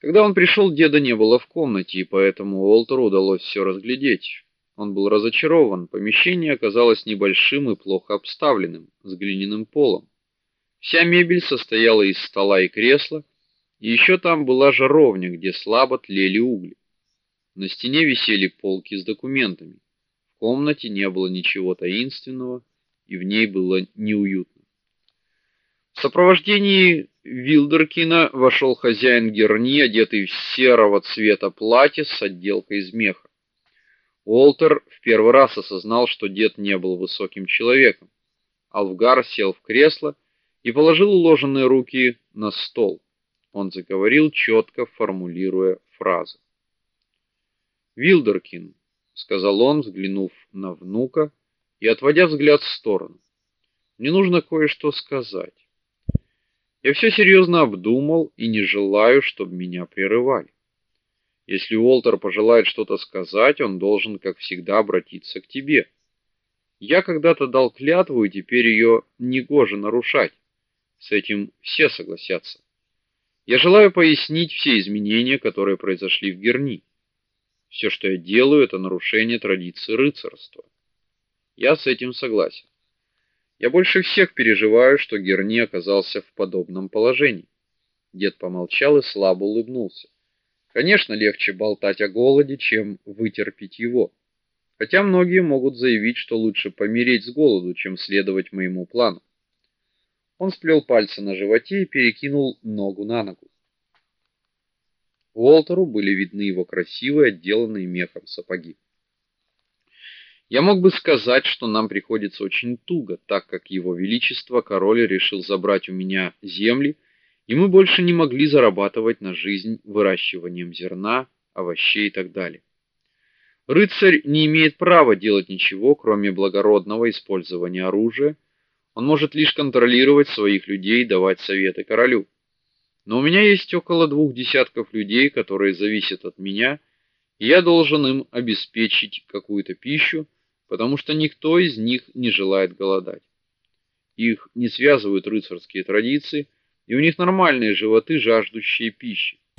Когда он пришел, деда не было в комнате, и поэтому Уолтеру удалось все разглядеть. Он был разочарован. Помещение оказалось небольшим и плохо обставленным, с глиняным полом. Вся мебель состояла из стола и кресла, и еще там была жаровня, где слабо тлели угли. На стене висели полки с документами. В комнате не было ничего таинственного, и в ней было неуютно. В сопровождении Вилдеркина вошел хозяин Герни, одетый в серого цвета платье с отделкой из меха. Уолтер в первый раз осознал, что дед не был высоким человеком. Алвгар сел в кресло и положил уложенные руки на стол. Он заговорил четко, формулируя фразы. "Вилдеркин", сказал он, взглянув на внука и отводя взгляд в сторону. "Мне нужно кое-что сказать. Я все серьезно обдумал и не желаю, чтобы меня прерывали. Если Уолтер пожелает что-то сказать, он должен, как всегда, обратиться к тебе. Я когда-то дал клятву, и теперь ее негоже нарушать. С этим все согласятся. Я желаю пояснить все изменения, которые произошли в Герни. Все, что я делаю, это нарушение традиции рыцарства. Я с этим согласен. Я больше всех переживаю, что Герни оказался в подобном положении. Дед помолчал и слабо улыбнулся. Конечно, легче болтать о голоде, чем вытерпеть его. Хотя многие могут заявить, что лучше помереть с голоду, чем следовать моему плану. Он сплел пальцы на животе и перекинул ногу на ногу. Уолтеру были видны его красивые, отделанные мехом сапоги. Я мог бы сказать, что нам приходится очень туго, так как его величество король решил забрать у меня земли, и мы больше не могли зарабатывать на жизнь выращиванием зерна, овощей и так далее. Рыцарь не имеет права делать ничего, кроме благородного использования оружия. Он может лишь контролировать своих людей и давать советы королю. Но у меня есть около двух десятков людей, которые зависят от меня, и я должен им обеспечить какую-то пищу потому что никто из них не желает голодать. Их не связывают рыцарские традиции, и у них нормальные животы, жаждущие пищи.